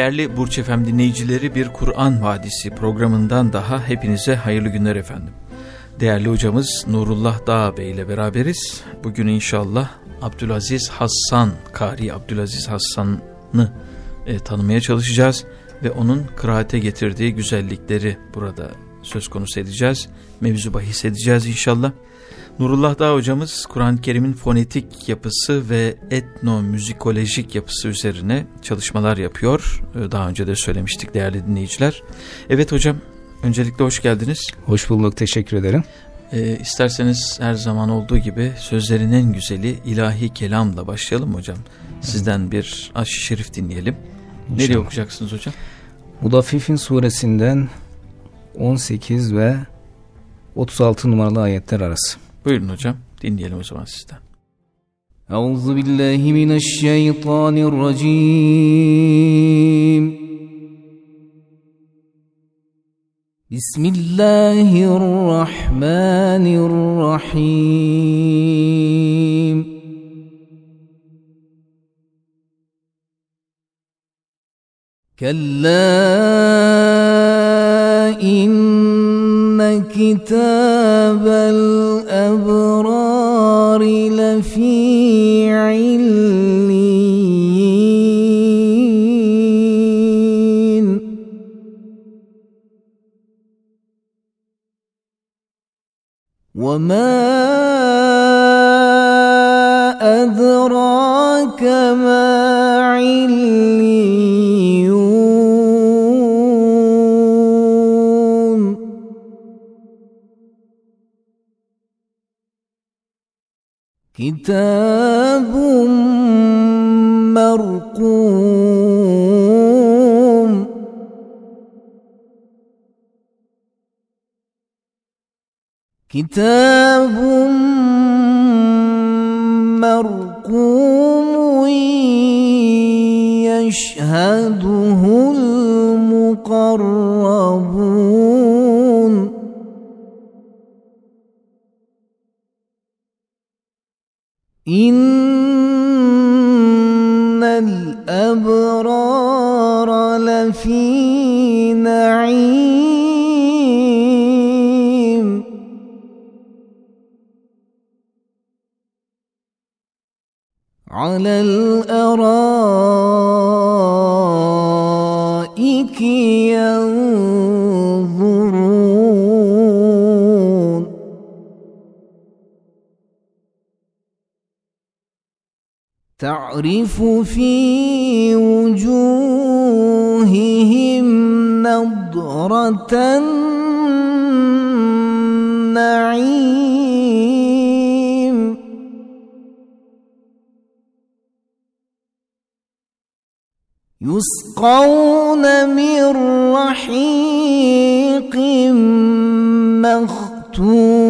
Değerli Burç Efem dinleyicileri bir Kur'an Vadisi programından daha hepinize hayırlı günler efendim. Değerli hocamız Nurullah Dağ Bey ile beraberiz. Bugün inşallah Abdülaziz Hassan, Kari Abdülaziz Hassan'ı e, tanımaya çalışacağız. Ve onun kıraate getirdiği güzellikleri burada söz konusu edeceğiz. Mevzu bahis edeceğiz inşallah. Nurullah Dağ hocamız Kur'an-ı Kerim'in fonetik yapısı ve etnomüzikolojik yapısı üzerine çalışmalar yapıyor. Ee, daha önce de söylemiştik değerli dinleyiciler. Evet hocam öncelikle hoş geldiniz. Hoş bulduk teşekkür ederim. Ee, isterseniz her zaman olduğu gibi sözlerin en güzeli ilahi kelamla başlayalım hocam. Sizden bir aş-ı şerif dinleyelim. İnşallah. Nereye okuyacaksınız hocam? Mudaffifin suresinden 18 ve 36 numaralı ayetler arası. Buyurun hocam dinleyelim o zaman sizden. Euzu billahi mineşşeytanirracim. Bismillahirrahmanirrahim. كلا إن كتاب الأبرار لفي علين وما كتاب مرقوم. كتاب إن الأبرار لفي نعيم على الأرائك تعرف في وجوههم نضرة النعيم. يسقون من رحيق مختوم.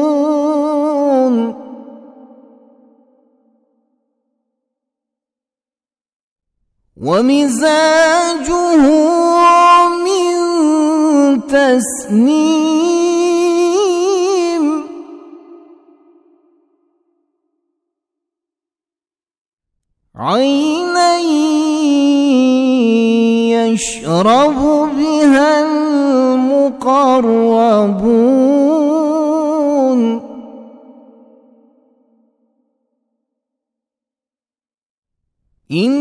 ومزاجه من تسنيم. عينا يشرب بها المقربون. إن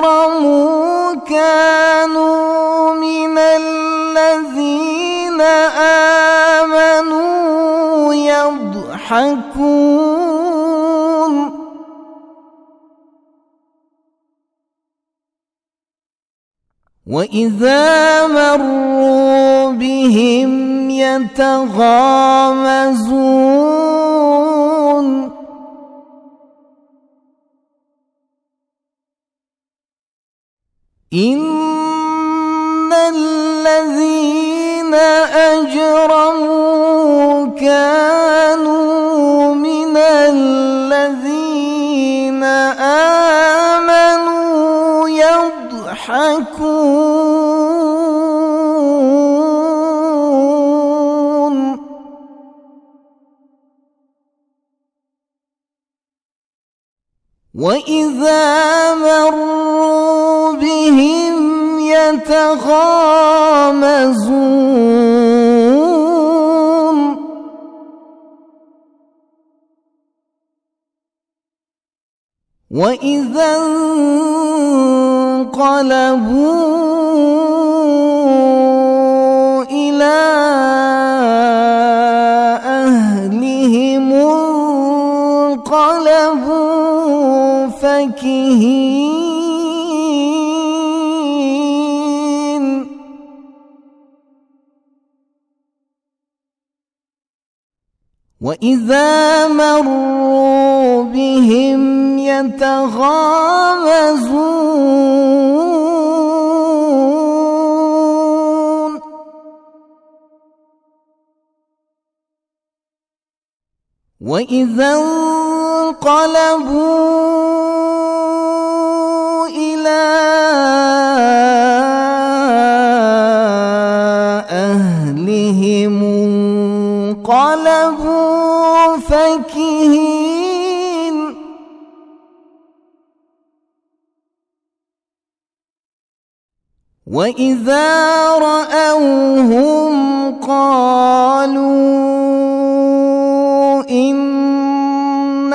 أجرموا كانوا من الذين آمنوا يضحكون. وإذا مروا بهم يتغامزون. إن الذين أجرموا كانوا من الذين آمنوا يضحكون وإذا مروا بهم يتغامزون. وإذا انقلبوا إلى أهلهم انقلبوا فكهين. وإذا مروا بهم يتغامزون وإذا انقلبوا إلى واذا راوهم قالوا ان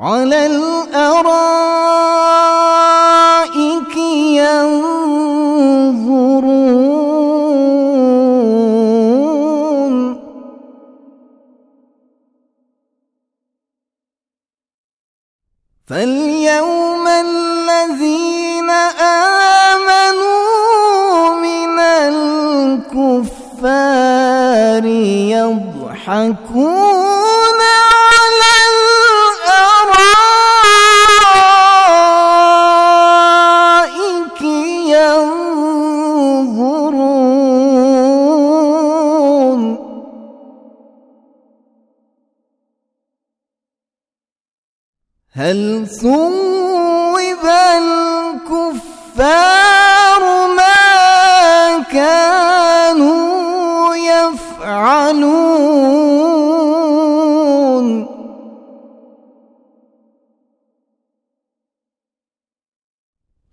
على الأرائك ينظرون. فاليوم الذين آمنوا من الكفار يضحكون. هل ثوب الكفار ما كانوا يفعلون.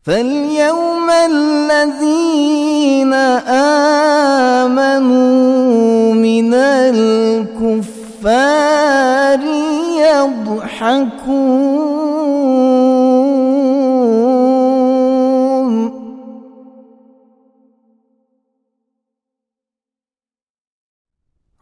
فاليوم الذين آمنوا من الكفار يضحكون.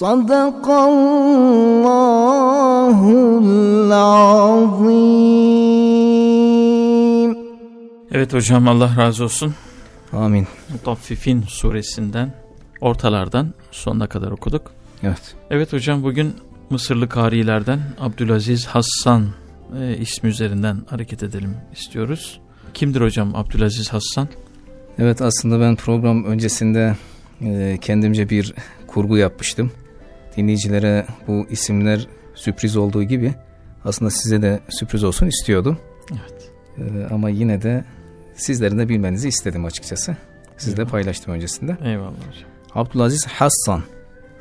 صدق الله العظيم Evet hocam Allah razı olsun. Amin. Mutaffifin suresinden ortalardan sonuna kadar okuduk. Evet. Evet hocam bugün Mısırlı karilerden Abdülaziz Hassan e, ismi üzerinden hareket edelim istiyoruz. Kimdir hocam Abdülaziz Hassan? Evet aslında ben program öncesinde e, kendimce bir kurgu yapmıştım. Dinleyicilere bu isimler sürpriz olduğu gibi aslında size de sürpriz olsun istiyordum. Evet. E, ama yine de sizlerin de bilmenizi istedim açıkçası. Sizle paylaştım öncesinde. Eyvallah hocam. Abdülaziz Hassan.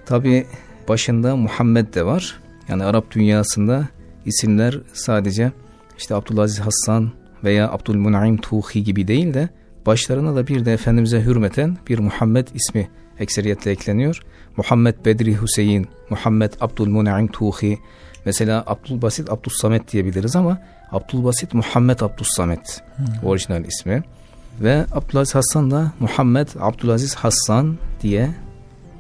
Tabi başında Muhammed de var. Yani Arap dünyasında isimler sadece işte Abdülaziz Hassan veya Abdülmun'im Tuhi gibi değil de başlarına da bir de Efendimiz'e hürmeten bir Muhammed ismi ekseriyetle ekleniyor. Muhammed Bedri Hüseyin, Muhammed Abdülmun'im Tuhi, mesela Abdülbasit Abdüssamet diyebiliriz ama Abdülbasit Muhammed Abdüssamet orijinal ismi. Ve Abdülaziz Hassan da Muhammed Abdülaziz Hassan diye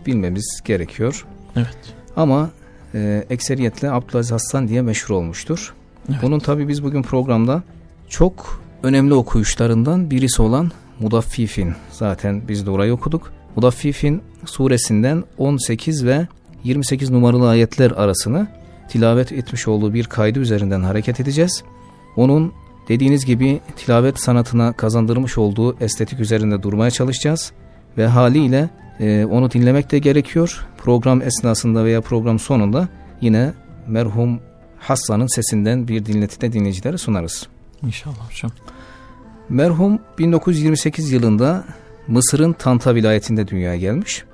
bilmemiz gerekiyor. Evet. Ama e, ekseriyetle Abdülaziz Hassan diye meşhur olmuştur. Evet. Bunun tabi biz bugün programda çok önemli okuyuşlarından birisi olan Mudaffifin. Zaten biz de orayı okuduk. Mudaffifin suresinden 18 ve 28 numaralı ayetler arasını tilavet etmiş olduğu bir kaydı üzerinden hareket edeceğiz. Onun dediğiniz gibi tilavet sanatına kazandırmış olduğu estetik üzerinde durmaya çalışacağız. Ve haliyle e, onu dinlemek de gerekiyor. Program esnasında veya program sonunda yine merhum Hassan'ın sesinden bir dinleti de dinleyicilere sunarız. İnşallah hocam. Merhum 1928 yılında Mısır'ın Tanta vilayetinde dünyaya gelmiş.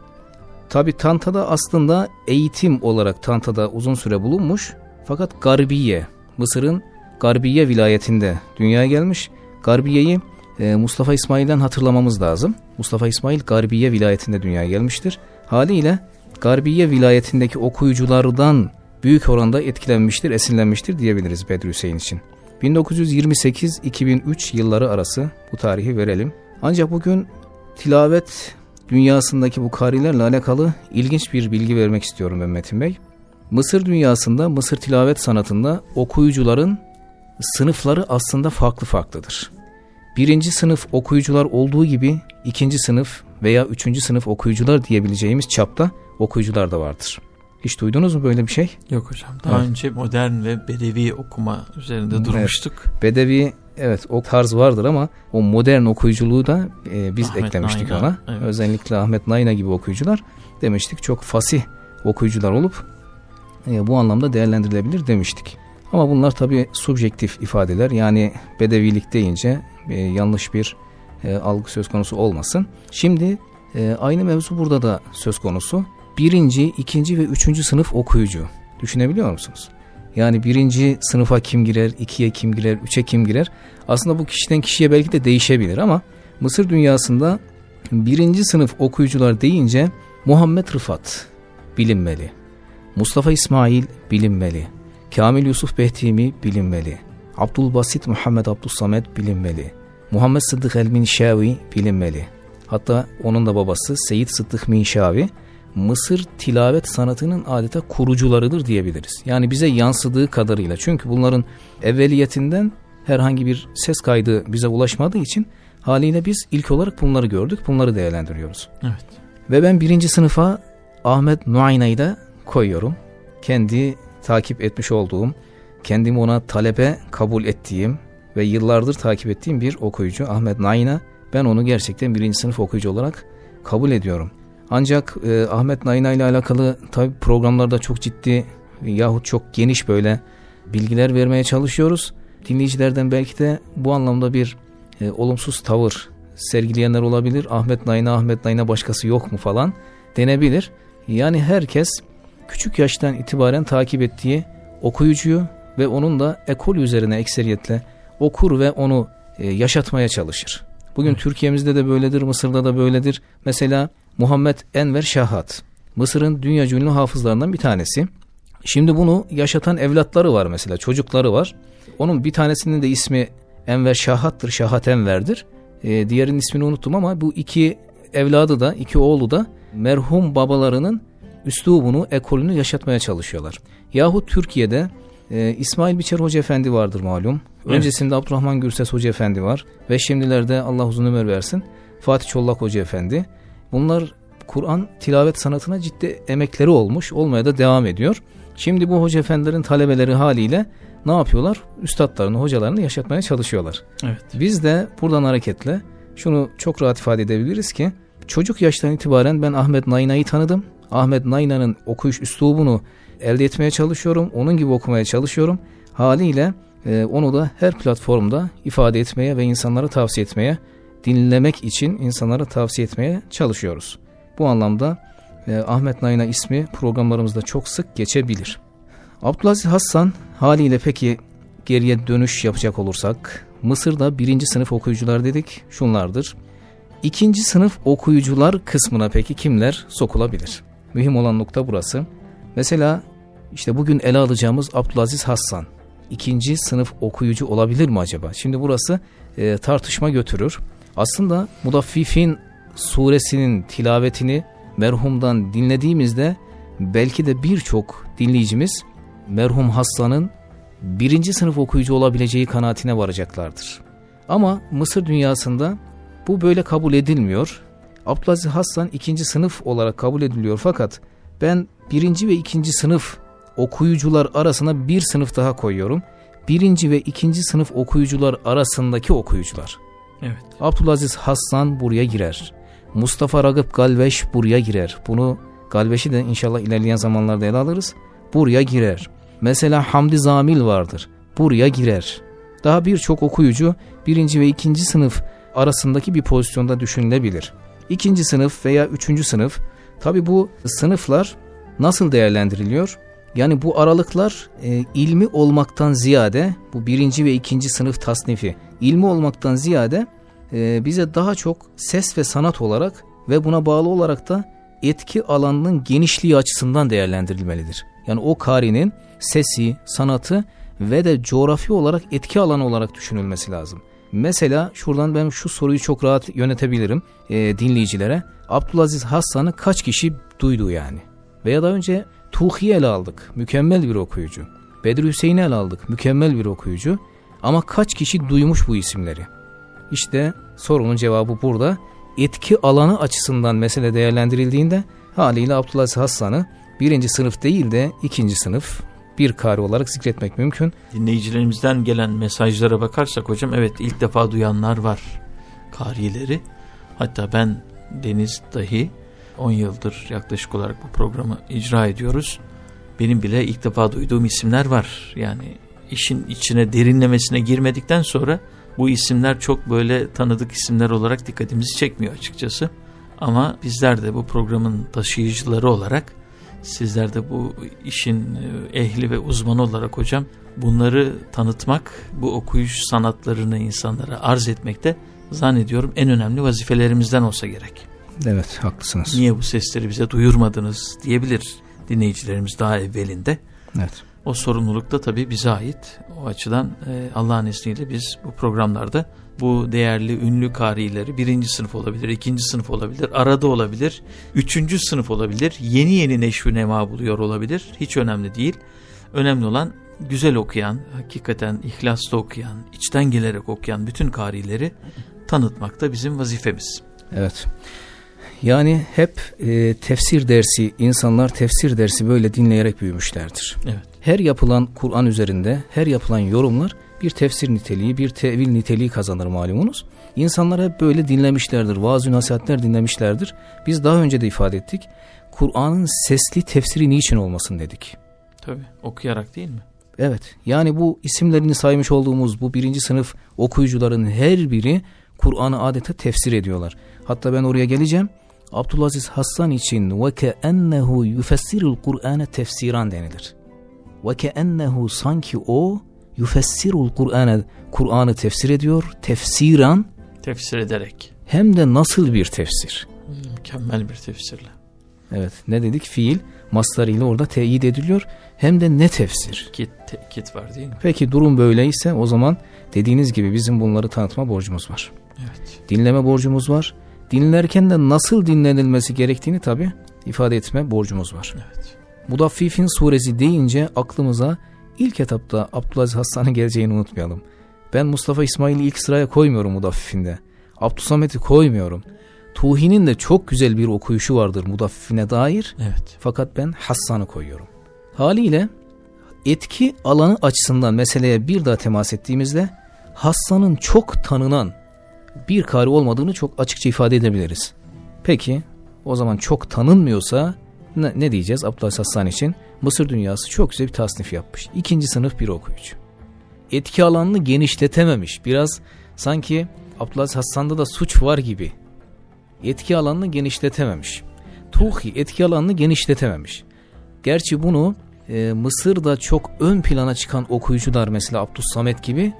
Tabi Tanta'da aslında eğitim olarak Tanta'da uzun süre bulunmuş. Fakat Garbiye, Mısır'ın Garbiye vilayetinde dünyaya gelmiş. Garbiye'yi e, Mustafa İsmail'den hatırlamamız lazım. Mustafa İsmail Garbiye vilayetinde dünyaya gelmiştir. Haliyle Garbiye vilayetindeki okuyuculardan büyük oranda etkilenmiştir, esinlenmiştir diyebiliriz Bedri Hüseyin için. 1928-2003 yılları arası bu tarihi verelim. Ancak bugün tilavet dünyasındaki bu karilerle alakalı ilginç bir bilgi vermek istiyorum ben Metin Bey. Mısır dünyasında, Mısır tilavet sanatında okuyucuların sınıfları aslında farklı farklıdır. Birinci sınıf okuyucular olduğu gibi ikinci sınıf veya üçüncü sınıf okuyucular diyebileceğimiz çapta okuyucular da vardır. Hiç duydunuz mu böyle bir şey? Yok hocam. Daha Evet. önce modern ve bedevi okuma üzerinde Evet. durmuştuk. Bedevi evet o tarz vardır ama o modern okuyuculuğu da e, biz Ahmet eklemiştik Nayna, ona. evet. Özellikle Ahmet Nayna gibi okuyucular demiştik çok fasih okuyucular olup e, bu anlamda değerlendirilebilir demiştik. Ama bunlar tabi subjektif ifadeler yani bedevilik deyince e, yanlış bir e, algı söz konusu olmasın. Şimdi e, aynı mevzu burada da söz konusu. Birinci, ikinci ve üçüncü sınıf okuyucu. Düşünebiliyor musunuz? Yani birinci sınıfa kim girer, ikiye kim girer, üçe kim girer? Aslında bu kişiden kişiye belki de değişebilir ama Mısır dünyasında birinci sınıf okuyucular deyince Muhammed Rıfat bilinmeli. Mustafa İsmail bilinmeli. Kamil Yusuf Behtimi bilinmeli. Abdülbasit Muhammed Abdülsamet bilinmeli. Muhammed Sıddık El Minşavi bilinmeli. Hatta onun da babası Seyit Sıddık Minşavi Mısır tilavet sanatının adeta kurucularıdır diyebiliriz. Yani bize yansıdığı kadarıyla. Çünkü bunların evveliyetinden herhangi bir ses kaydı bize ulaşmadığı için haliyle biz ilk olarak bunları gördük. Bunları değerlendiriyoruz. Evet. Ve ben birinci sınıfa Ahmet Nuayna'yı da koyuyorum. Kendi takip etmiş olduğum, kendimi ona talebe kabul ettiğim ve yıllardır takip ettiğim bir okuyucu Ahmet Nain'a ben onu gerçekten birinci sınıf okuyucu olarak kabul ediyorum. Ancak e, Ahmet Naina ile alakalı tabi programlarda çok ciddi yahut çok geniş böyle bilgiler vermeye çalışıyoruz. Dinleyicilerden belki de bu anlamda bir e, olumsuz tavır sergileyenler olabilir. Ahmet Naina, Ahmet Naina başkası yok mu falan denebilir. Yani herkes küçük yaştan itibaren takip ettiği okuyucuyu ve onun da ekol üzerine ekseriyetle okur ve onu e, yaşatmaya çalışır. Bugün Türkiye'mizde de böyledir, Mısır'da da böyledir. Mesela Muhammed Enver Şahat, Mısır'ın dünya ünlü hafızlarından bir tanesi. Şimdi bunu yaşatan evlatları var mesela, çocukları var. Onun bir tanesinin de ismi Enver Şahat'tır, Şahat Enver'dir. E, diğerinin ismini unuttum ama bu iki evladı da, iki oğlu da merhum babalarının üslubunu, ekolünü yaşatmaya çalışıyorlar. Yahut Türkiye'de e, İsmail Biçer Hoca Efendi vardır malum. Evet. Öncesinde Abdurrahman Gürses Hoca Efendi var. Ve şimdilerde Allah uzun ömür versin Fatih Çollak Hoca Efendi. Bunlar Kur'an tilavet sanatına ciddi emekleri olmuş. Olmaya da devam ediyor. Şimdi bu hoca efendilerin talebeleri haliyle ne yapıyorlar? Üstadlarını, hocalarını yaşatmaya çalışıyorlar. Evet. Biz de buradan hareketle şunu çok rahat ifade edebiliriz ki çocuk yaştan itibaren ben Ahmet Nayna'yı tanıdım. Ahmet Nayna'nın okuyuş üslubunu elde etmeye çalışıyorum. Onun gibi okumaya çalışıyorum. Haliyle e, onu da her platformda ifade etmeye ve insanlara tavsiye etmeye, dinlemek için insanlara tavsiye etmeye çalışıyoruz. Bu anlamda e, Ahmet Nayna ismi programlarımızda çok sık geçebilir. Abdülaziz Hassan haliyle peki geriye dönüş yapacak olursak Mısır'da birinci sınıf okuyucular dedik şunlardır. İkinci sınıf okuyucular kısmına peki kimler sokulabilir? Mühim olan nokta burası. Mesela işte bugün ele alacağımız Abdülaziz Hassan ikinci sınıf okuyucu olabilir mi acaba? Şimdi burası e, tartışma götürür. Aslında Mudaffifin suresinin tilavetini merhumdan dinlediğimizde belki de birçok dinleyicimiz merhum Hassan'ın birinci sınıf okuyucu olabileceği kanaatine varacaklardır. Ama Mısır dünyasında bu böyle kabul edilmiyor. Abdülaziz Hassan ikinci sınıf olarak kabul ediliyor fakat ben birinci ve ikinci sınıf okuyucular arasına bir sınıf daha koyuyorum. Birinci ve ikinci sınıf okuyucular arasındaki okuyucular. Evet. Abdülaziz Hassan buraya girer. Mustafa Ragıp Galveş buraya girer. Bunu Galveş'i de inşallah ilerleyen zamanlarda ele alırız. Buraya girer. Mesela Hamdi Zamil vardır. Buraya girer. Daha birçok okuyucu birinci ve ikinci sınıf arasındaki bir pozisyonda düşünülebilir. İkinci sınıf veya üçüncü sınıf. Tabi bu sınıflar nasıl değerlendiriliyor? Yani bu aralıklar e, ilmi olmaktan ziyade bu birinci ve ikinci sınıf tasnifi ilmi olmaktan ziyade e, bize daha çok ses ve sanat olarak ve buna bağlı olarak da etki alanının genişliği açısından değerlendirilmelidir. Yani o karinin sesi, sanatı ve de coğrafi olarak etki alanı olarak düşünülmesi lazım. Mesela şuradan ben şu soruyu çok rahat yönetebilirim e, dinleyicilere. Abdülaziz Hassan'ı kaç kişi duydu yani? Veya daha önce Tuhi'yi ele aldık. Mükemmel bir okuyucu. Bedri Hüseyin'i ele aldık. Mükemmel bir okuyucu. Ama kaç kişi duymuş bu isimleri? İşte sorunun cevabı burada. Etki alanı açısından mesele değerlendirildiğinde haliyle Abdülaziz Hassan'ı birinci sınıf değil de ikinci sınıf bir kari olarak zikretmek mümkün. Dinleyicilerimizden gelen mesajlara bakarsak hocam evet ilk defa duyanlar var karileri. Hatta ben Deniz dahi 10 yıldır yaklaşık olarak bu programı icra ediyoruz. Benim bile ilk defa duyduğum isimler var. Yani işin içine derinlemesine girmedikten sonra bu isimler çok böyle tanıdık isimler olarak dikkatimizi çekmiyor açıkçası. Ama bizler de bu programın taşıyıcıları olarak sizler de bu işin e, ehli ve uzmanı olarak hocam bunları tanıtmak, bu okuyuş sanatlarını insanlara arz etmekte zannediyorum en önemli vazifelerimizden olsa gerek. Evet haklısınız. Niye bu sesleri bize duyurmadınız diyebilir dinleyicilerimiz daha evvelinde. Evet. O sorumluluk da tabii bize ait. O açıdan e, Allah'ın izniyle biz bu programlarda bu değerli ünlü karileri birinci sınıf olabilir, ikinci sınıf olabilir, arada olabilir, üçüncü sınıf olabilir, yeni yeni neşvi nema buluyor olabilir. Hiç önemli değil. Önemli olan güzel okuyan, hakikaten ihlaslı okuyan, içten gelerek okuyan bütün karileri tanıtmak da bizim vazifemiz. Evet. Yani hep e, tefsir dersi, insanlar tefsir dersi böyle dinleyerek büyümüşlerdir. Evet. her yapılan Kur'an üzerinde her yapılan yorumlar bir tefsir niteliği, bir tevil niteliği kazanır malumunuz. İnsanlar hep böyle dinlemişlerdir, vaaz nasihatler dinlemişlerdir. Biz daha önce de ifade ettik. Kur'an'ın sesli tefsiri niçin olmasın dedik. Tabii okuyarak değil mi? Evet yani bu isimlerini saymış olduğumuz bu birinci sınıf okuyucuların her biri Kur'an'ı adeta tefsir ediyorlar. Hatta ben oraya geleceğim. Abdülaziz Hassan için ve keennehu yufessirul Kur'an'e tefsiran denilir. Ve keennehu sanki o yufessirul Kur'an'e Kur'an'ı tefsir ediyor. Tefsiran Tefsir ederek. hem de nasıl bir tefsir? Mükemmel bir tefsirle. Evet ne dedik? Fiil mastarıyla orada teyit ediliyor. Hem de ne tefsir? Kit, tekit var değil mi? Peki durum böyleyse o zaman dediğiniz gibi bizim bunları tanıtma borcumuz var. Evet. Dinleme borcumuz var. Dinlerken de nasıl dinlenilmesi gerektiğini tabi ifade etme borcumuz var. Evet. Mudaffifin suresi deyince aklımıza ilk etapta Abdülaziz Hasan'ın geleceğini unutmayalım. Ben Mustafa İsmail'i ilk sıraya koymuyorum Mudaffifinde. Abdüsamet'i koymuyorum. Tuhi'nin de çok güzel bir okuyuşu vardır Mudaffifine dair. Evet. Fakat ben Hassan'ı koyuyorum. Haliyle etki alanı açısından meseleye bir daha temas ettiğimizde Hassan'ın çok tanınan bir kari olmadığını çok açıkça ifade edebiliriz. Peki o zaman çok tanınmıyorsa ne, ne diyeceğiz Abdülhasis Hassan için? Mısır dünyası çok güzel bir tasnif yapmış. İkinci sınıf bir okuyucu. Etki alanını genişletememiş. Biraz sanki Abdülhasis Hassan'da da suç var gibi. Etki alanını genişletememiş. Tuhi etki alanını genişletememiş. Gerçi bunu e, Mısır'da çok ön plana çıkan okuyucular mesela Abdus Samet gibi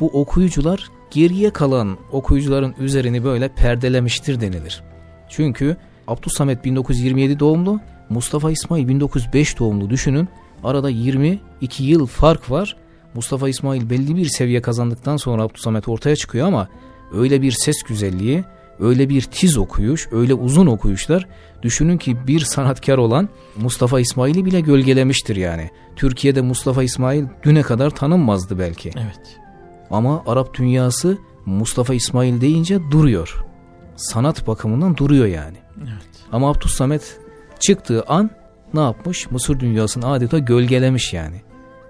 bu okuyucular geriye kalan okuyucuların üzerini böyle perdelemiştir denilir. Çünkü Abdus Samet 1927 doğumlu, Mustafa İsmail 1905 doğumlu düşünün. Arada 22 yıl fark var. Mustafa İsmail belli bir seviye kazandıktan sonra Abdus Samet ortaya çıkıyor ama öyle bir ses güzelliği, öyle bir tiz okuyuş, öyle uzun okuyuşlar düşünün ki bir sanatkar olan Mustafa İsmail'i bile gölgelemiştir yani. Türkiye'de Mustafa İsmail düne kadar tanınmazdı belki. Evet. Ama Arap dünyası Mustafa İsmail deyince duruyor. Sanat bakımından duruyor yani. Evet. Ama Abdus Samet çıktığı an ne yapmış? Mısır dünyasını adeta gölgelemiş yani.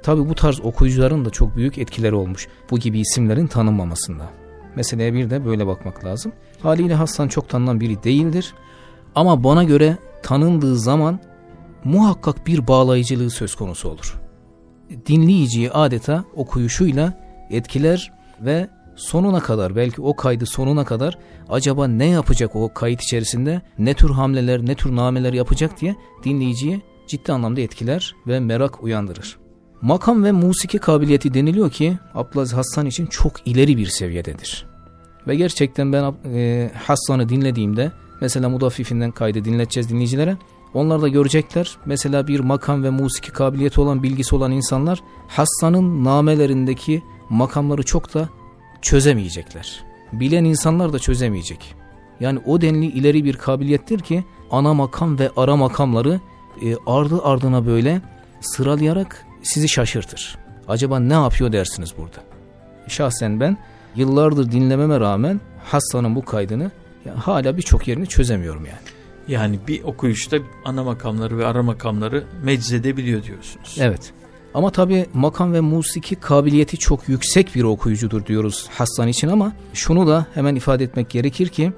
Tabi bu tarz okuyucuların da çok büyük etkileri olmuş bu gibi isimlerin tanınmamasında. Meseleye bir de böyle bakmak lazım. Haliyle Hasan çok tanınan biri değildir. Ama bana göre tanındığı zaman muhakkak bir bağlayıcılığı söz konusu olur. Dinleyiciyi adeta okuyuşuyla etkiler ve sonuna kadar belki o kaydı sonuna kadar acaba ne yapacak o kayıt içerisinde ne tür hamleler ne tür nameler yapacak diye dinleyiciyi ciddi anlamda etkiler ve merak uyandırır. Makam ve musiki kabiliyeti deniliyor ki Abdülaziz Hassan için çok ileri bir seviyededir. Ve gerçekten ben e, Hassan'ı dinlediğimde mesela Mudaffifinden kaydı dinleteceğiz dinleyicilere. Onlar da görecekler. Mesela bir makam ve musiki kabiliyeti olan bilgisi olan insanlar Hassan'ın namelerindeki makamları çok da çözemeyecekler. Bilen insanlar da çözemeyecek. Yani o denli ileri bir kabiliyettir ki ana makam ve ara makamları e, ardı ardına böyle sıralayarak sizi şaşırtır. Acaba ne yapıyor dersiniz burada? Şahsen ben yıllardır dinlememe rağmen Hassan'ın bu kaydını ya, hala birçok yerini çözemiyorum yani. Yani bir okuyuşta ana makamları ve ara makamları meczedebiliyor diyorsunuz. Evet. Ama tabi makam ve musiki kabiliyeti çok yüksek bir okuyucudur diyoruz Hassan için ama şunu da hemen ifade etmek gerekir ki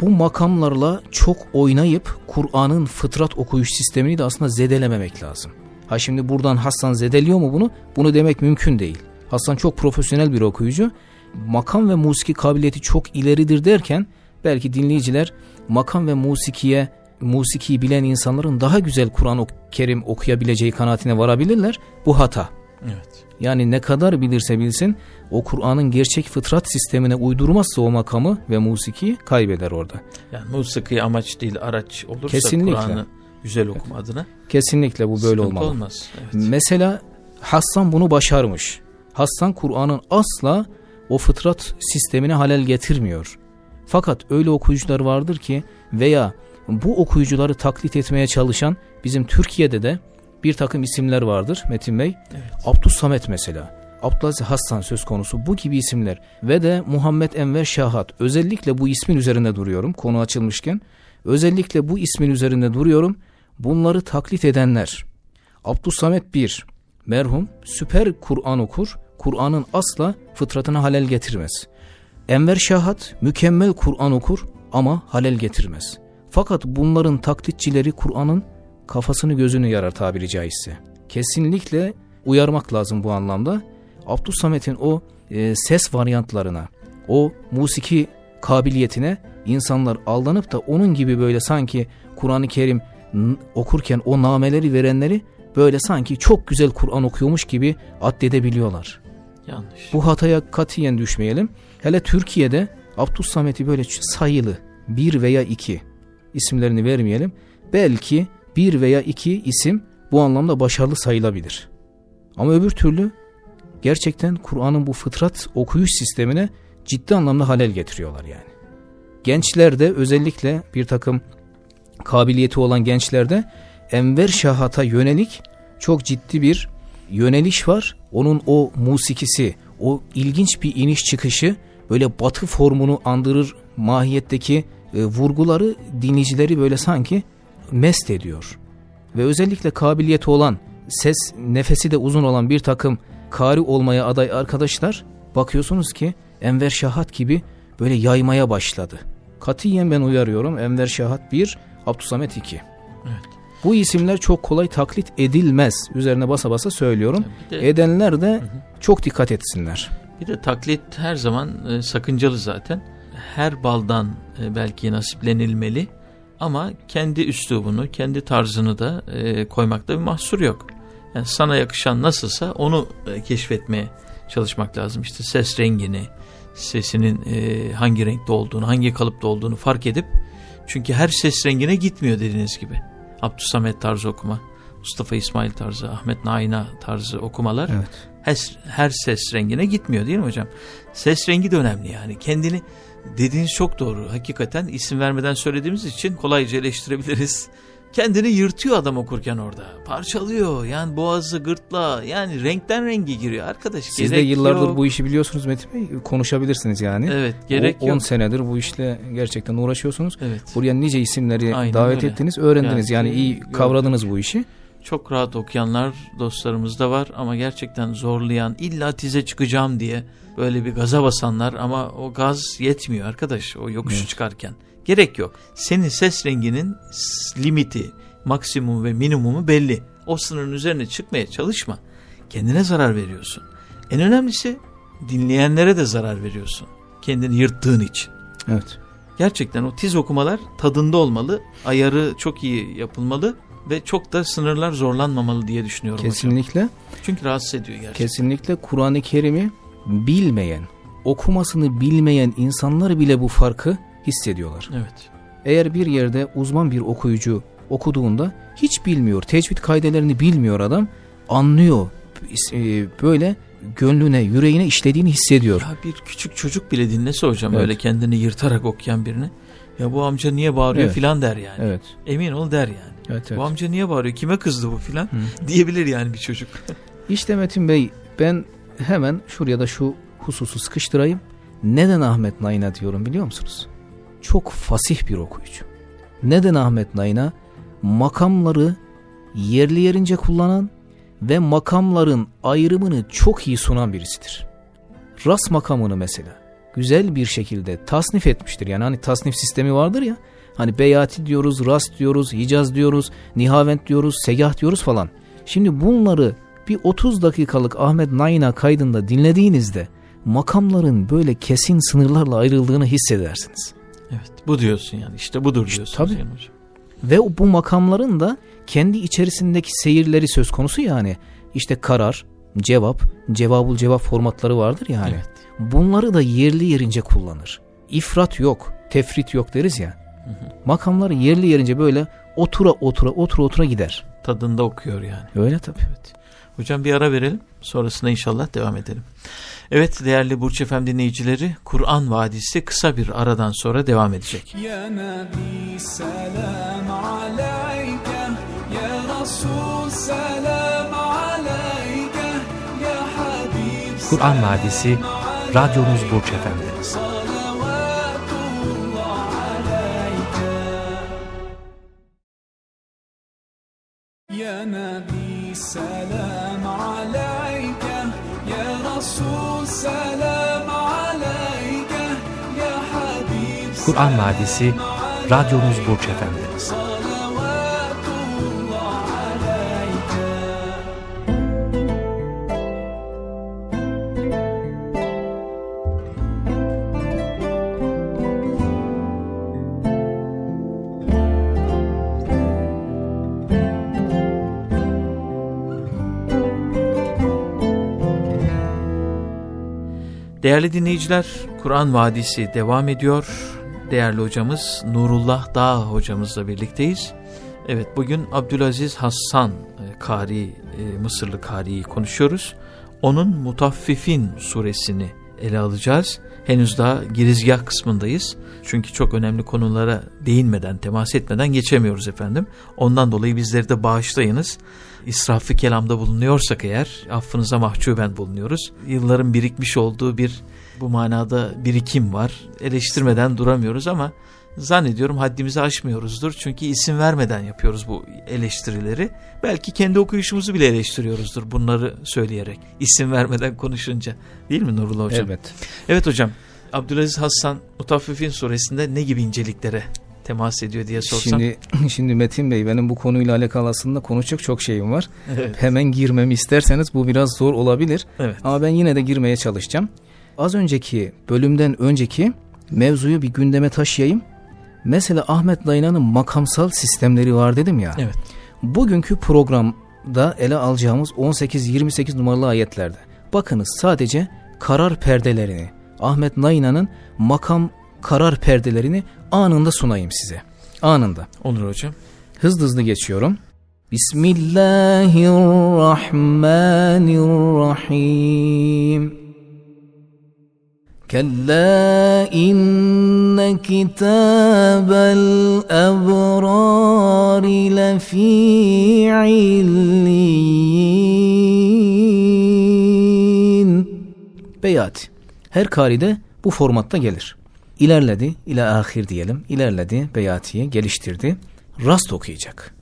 bu makamlarla çok oynayıp Kur'an'ın fıtrat okuyuş sistemini de aslında zedelememek lazım. Ha şimdi buradan Hasan zedeliyor mu bunu? Bunu demek mümkün değil. Hasan çok profesyonel bir okuyucu. Makam ve musiki kabiliyeti çok ileridir derken belki dinleyiciler makam ve musikiye musikiyi bilen insanların daha güzel Kur'an-ı Kerim okuyabileceği kanaatine varabilirler. Bu hata. Evet. Yani ne kadar bilirse bilsin o Kur'an'ın gerçek fıtrat sistemine uydurmazsa o makamı ve musikiyi kaybeder orada. Yani musiki amaç değil araç olursa. Kur'an'ı güzel okuma adına Kesinlikle bu böyle sıkıntı olmalı. olmaz. Evet. Mesela Hassan bunu başarmış. Hassan Kur'an'ın asla o fıtrat sistemine halel getirmiyor. Fakat öyle okuyucular vardır ki veya bu okuyucuları taklit etmeye çalışan bizim Türkiye'de de bir takım isimler vardır Metin Bey. Evet. Abdus Samet mesela. Abdülaziz Hassan söz konusu bu gibi isimler ve de Muhammed Enver Şahat özellikle bu ismin üzerinde duruyorum konu açılmışken özellikle bu ismin üzerinde duruyorum bunları taklit edenler Abdus Samet 1 merhum süper Kur'an okur. Kur'an'ın asla fıtratına halel getirmez. Enver Şahat mükemmel Kur'an okur ama halel getirmez. Fakat bunların taklitçileri Kur'an'ın kafasını gözünü yarar tabiri caizse. Kesinlikle uyarmak lazım bu anlamda. Abdülsamet'in o e, ses varyantlarına, o musiki kabiliyetine insanlar aldanıp da onun gibi böyle sanki Kur'an-ı Kerim okurken o nameleri verenleri böyle sanki çok güzel Kur'an okuyormuş gibi addedebiliyorlar. Yanlış. Bu hataya katiyen düşmeyelim. Hele Türkiye'de Abdülsamet'i böyle sayılı bir veya iki isimlerini vermeyelim. Belki bir veya iki isim bu anlamda başarılı sayılabilir. Ama öbür türlü gerçekten Kur'an'ın bu fıtrat okuyuş sistemine ciddi anlamda halel getiriyorlar yani. Gençlerde özellikle bir takım kabiliyeti olan gençlerde Enver Şahat'a yönelik çok ciddi bir yöneliş var. Onun o musikisi, o ilginç bir iniş çıkışı böyle batı formunu andırır mahiyetteki e, vurguları dinleyicileri böyle sanki mest ediyor. Ve özellikle kabiliyeti olan, ses nefesi de uzun olan bir takım kari olmaya aday arkadaşlar bakıyorsunuz ki Enver Şahat gibi böyle yaymaya başladı. Katiyen ben uyarıyorum Enver Şahat 1, Abdüsamet 2. Evet. Bu isimler çok kolay taklit edilmez. Üzerine basa basa söylüyorum. De, Edenler de hı hı. çok dikkat etsinler. Bir de taklit her zaman e, sakıncalı zaten. Her baldan e, belki nasiplenilmeli ama kendi üslubunu, kendi tarzını da e, koymakta bir mahsur yok. Yani sana yakışan nasılsa onu e, keşfetmeye çalışmak lazım. İşte ses rengini, sesinin hangi renkte olduğunu, hangi kalıpta olduğunu fark edip çünkü her ses rengine gitmiyor dediğiniz gibi. Abdüsamet tarzı okuma, Mustafa İsmail tarzı, Ahmet Naina tarzı okumalar evet. her, her ses rengine gitmiyor değil mi hocam? Ses rengi de önemli yani. Kendini dediğiniz çok doğru. Hakikaten isim vermeden söylediğimiz için kolayca eleştirebiliriz kendini yırtıyor adam okurken orada. Parçalıyor yani boğazı gırtla yani renkten rengi giriyor arkadaş. Siz de yıllardır yok. bu işi biliyorsunuz Metin Bey konuşabilirsiniz yani. Evet gerek o, 10 senedir bu işle gerçekten uğraşıyorsunuz. Evet. Buraya nice isimleri Aynen davet öyle. ettiniz öğrendiniz yani, yani iyi kavradınız bu işi. Çok rahat okuyanlar dostlarımız da var ama gerçekten zorlayan illa tize çıkacağım diye böyle bir gaza basanlar ama o gaz yetmiyor arkadaş o yokuşu evet. çıkarken. Gerek yok. Senin ses renginin limiti, maksimum ve minimumu belli. O sınırın üzerine çıkmaya çalışma. Kendine zarar veriyorsun. En önemlisi dinleyenlere de zarar veriyorsun. Kendini yırttığın için. Evet. Gerçekten o tiz okumalar tadında olmalı. Ayarı çok iyi yapılmalı ve çok da sınırlar zorlanmamalı diye düşünüyorum Kesinlikle. Hocam. Çünkü rahatsız ediyor gerçekten. Kesinlikle Kur'an-ı Kerim'i bilmeyen, okumasını bilmeyen insanlar bile bu farkı hissediyorlar. Evet. Eğer bir yerde uzman bir okuyucu okuduğunda hiç bilmiyor, tecvid kaidelerini bilmiyor adam, anlıyor. E, böyle gönlüne, yüreğine işlediğini hissediyor. Ya bir küçük çocuk bile dinlese hocam evet. öyle kendini yırtarak okuyan birini. Ya bu amca niye bağırıyor evet. filan der yani. Evet. Emin ol der yani. Evet, evet. Bu amca niye bağırıyor, kime kızdı bu filan diyebilir yani bir çocuk. İşte Metin Bey ben hemen şuraya da şu hususu sıkıştırayım. Neden Ahmet Nayna diyorum biliyor musunuz? çok fasih bir okuyucu. Neden Ahmet Nayna? Makamları yerli yerince kullanan ve makamların ayrımını çok iyi sunan birisidir. Ras makamını mesela güzel bir şekilde tasnif etmiştir. Yani hani tasnif sistemi vardır ya. Hani beyati diyoruz, rast diyoruz, hicaz diyoruz, nihavent diyoruz, segah diyoruz falan. Şimdi bunları bir 30 dakikalık Ahmet Nayna kaydında dinlediğinizde makamların böyle kesin sınırlarla ayrıldığını hissedersiniz. Evet bu diyorsun yani işte budur diyorsun. İşte, tabii. Ve bu makamların da kendi içerisindeki seyirleri söz konusu yani. İşte karar, cevap, cevabul cevap formatları vardır yani. Evet. Bunları da yerli yerince kullanır. İfrat yok, tefrit yok deriz ya. Hı hı. Makamları yerli yerince böyle otura otura otura otura gider. Tadında okuyor yani. Öyle tabii. Evet. Hocam bir ara verelim. Sonrasında inşallah devam edelim. Evet değerli Burç Efem dinleyicileri Kur'an Vadisi kısa bir aradan sonra devam edecek. Ya Nabi selam aleyke Ya Resul selam aleyke Ya Habib Kur'an Vadisi Radyonuz Burç Efendi. Kur'an Vadisi Radyonuz Burç Efendi Değerli dinleyiciler, Kur'an Vadisi devam ediyor. Değerli hocamız Nurullah Dağ hocamızla birlikteyiz. Evet bugün Abdülaziz Hassan e, Kari, e, Mısırlı Kari'yi konuşuyoruz. Onun Mutaffifin suresini ele alacağız. Henüz daha girizgah kısmındayız. Çünkü çok önemli konulara değinmeden, temas etmeden geçemiyoruz efendim. Ondan dolayı bizleri de bağışlayınız. İsrafı kelamda bulunuyorsak eğer affınıza mahcuben bulunuyoruz. Yılların birikmiş olduğu bir bu manada birikim var. Eleştirmeden duramıyoruz ama zannediyorum haddimizi aşmıyoruzdur. Çünkü isim vermeden yapıyoruz bu eleştirileri. Belki kendi okuyuşumuzu bile eleştiriyoruzdur bunları söyleyerek. isim vermeden konuşunca. Değil mi Nurullah Hocam? Evet. Evet hocam. Abdülaziz Hassan Mutaffifin suresinde ne gibi inceliklere temas ediyor diye sorsam. Şimdi, şimdi Metin Bey benim bu konuyla alakalı aslında konuşacak çok şeyim var. Evet. Hemen girmemi isterseniz bu biraz zor olabilir. Evet. Ama ben yine de girmeye çalışacağım. Az önceki bölümden önceki mevzuyu bir gündeme taşıyayım. Mesela Ahmet Dayana'nın makamsal sistemleri var dedim ya. Evet. Bugünkü programda ele alacağımız 18-28 numaralı ayetlerde. Bakınız sadece karar perdelerini, Ahmet Naina'nın makam karar perdelerini anında sunayım size. Anında. Olur hocam. Hızlı hızlı geçiyorum. Bismillahirrahmanirrahim. كلا إن كتاب الأبرار لفي عليين Beyat. Her karide bu formatta gelir. İlerledi, ila ahir diyelim. İlerledi, beyatiye geliştirdi. Rast okuyacak.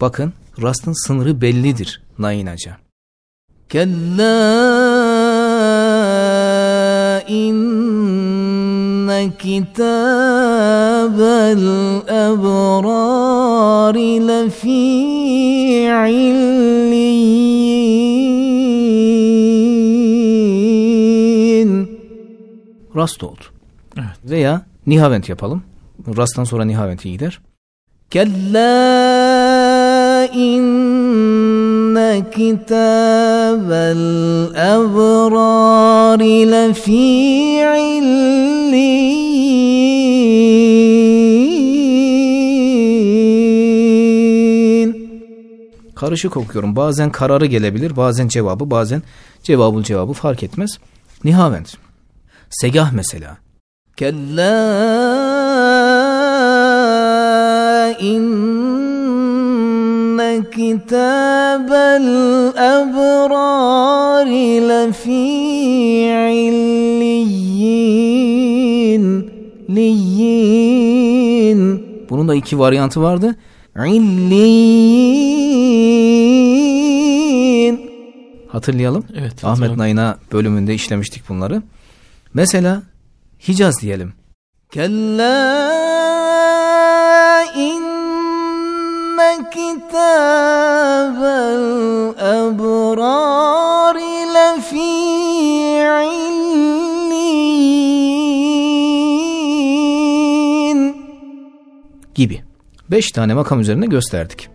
Bakın, rastın sınırı bellidir Nainaca. Kella inne kitabel ebrari lefî illiyyin. Rast oldu. Evet. Veya nihavent yapalım. Rasttan sonra nihaventi gider. Kella inne kitabel ebrari lefî Karışık okuyorum. Bazen kararı gelebilir, bazen cevabı, bazen cevabın cevabı fark etmez. Nihavent. Segah mesela. Kella inne kitabel ebrari lefî illiyyin. Liyyin. Bunun da iki varyantı vardı. İlliyyin. Hatırlayalım. Evet. Ahmet. Nayna bölümünde işlemiştik bunları. Mesela Hicaz diyelim. Kella inne kitabel ebrari lefî illiyyin gibi. Beş tane makam üzerinde gösterdik.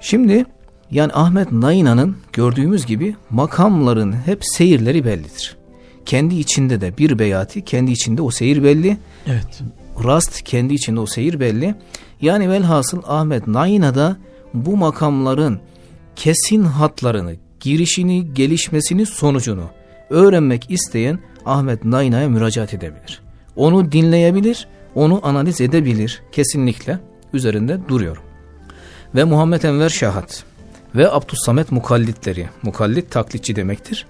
Şimdi yani Ahmet Naina'nın gördüğümüz gibi makamların hep seyirleri bellidir. Kendi içinde de bir beyati, kendi içinde o seyir belli. Evet. Rast kendi içinde o seyir belli. Yani velhasıl Ahmet Naina'da bu makamların kesin hatlarını, girişini, gelişmesini, sonucunu öğrenmek isteyen Ahmet Naina'ya müracaat edebilir. Onu dinleyebilir, onu analiz edebilir. Kesinlikle üzerinde duruyorum. Ve Muhammed Enver Şahat ve Abdüssamet mukallitleri, mukallit taklitçi demektir.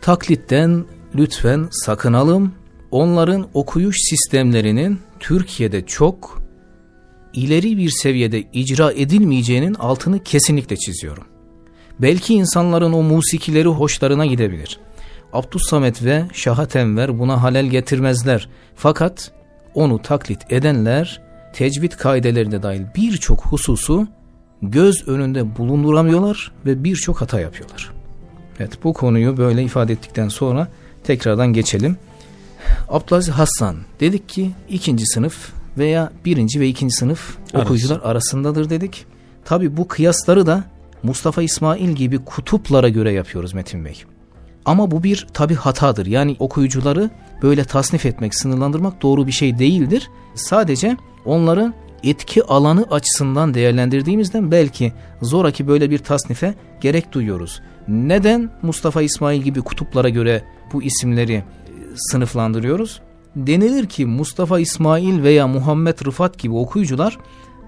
Taklitten lütfen sakınalım. Onların okuyuş sistemlerinin Türkiye'de çok ileri bir seviyede icra edilmeyeceğinin altını kesinlikle çiziyorum. Belki insanların o musikileri hoşlarına gidebilir. Abdus Samet ve Şahat Enver buna halel getirmezler. Fakat onu taklit edenler tecvid kaidelerine dahil birçok hususu göz önünde bulunduramıyorlar ve birçok hata yapıyorlar. Evet bu konuyu böyle ifade ettikten sonra tekrardan geçelim. Abdülaziz Hassan dedik ki ikinci sınıf veya birinci ve ikinci sınıf Arası. okuyucular arasındadır dedik. Tabi bu kıyasları da Mustafa İsmail gibi kutuplara göre yapıyoruz Metin Bey. Ama bu bir tabi hatadır. Yani okuyucuları böyle tasnif etmek, sınırlandırmak doğru bir şey değildir. Sadece onları etki alanı açısından değerlendirdiğimizden belki zoraki böyle bir tasnife gerek duyuyoruz. Neden Mustafa İsmail gibi kutuplara göre bu isimleri e, sınıflandırıyoruz? Denilir ki Mustafa İsmail veya Muhammed Rıfat gibi okuyucular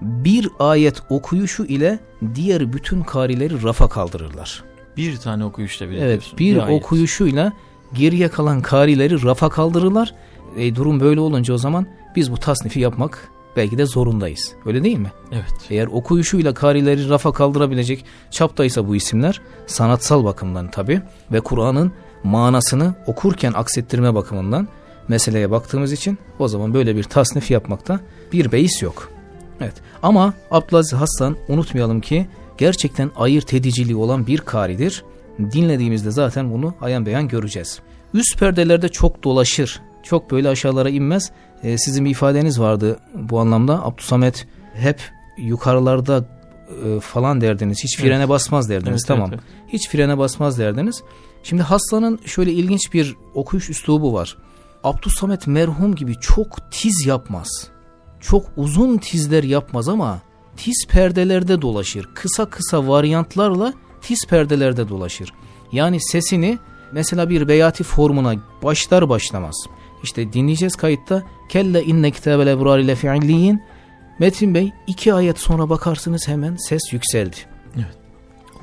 bir ayet okuyuşu ile diğer bütün karileri rafa kaldırırlar. Bir tane okuyuşta bile Evet diyorsun. bir ayet. okuyuşuyla geriye kalan karileri rafa kaldırırlar. E, durum böyle olunca o zaman biz bu tasnifi yapmak belki de zorundayız. Öyle değil mi? Evet. Eğer okuyuşuyla karileri rafa kaldırabilecek çaptaysa bu isimler sanatsal bakımdan tabi ve Kur'an'ın manasını okurken aksettirme bakımından meseleye baktığımız için o zaman böyle bir tasnif yapmakta bir beis yok. Evet ama Abdülaziz Hassan unutmayalım ki gerçekten ayırt ediciliği olan bir karidir. Dinlediğimizde zaten bunu ayan beyan göreceğiz. Üst perdelerde çok dolaşır. Çok böyle aşağılara inmez. Ee, sizin bir ifadeniz vardı bu anlamda. Abdüsamet hep yukarılarda e, falan derdiniz. Hiç frene Evet. basmaz derdiniz. Evet, tamam. evet, Hiç frene basmaz derdiniz. Şimdi Hassan'ın şöyle ilginç bir okuyuş üslubu var. Abdüsamet merhum gibi çok tiz yapmaz. Çok uzun tizler yapmaz ama tiz perdelerde dolaşır. Kısa kısa varyantlarla tiz perdelerde dolaşır. Yani sesini mesela bir beyati formuna başlar başlamaz. İşte dinleyeceğiz kayıtta kelle inne kitabel ebrar ile fiilliyin Metin Bey iki ayet sonra bakarsınız hemen ses yükseldi. Evet.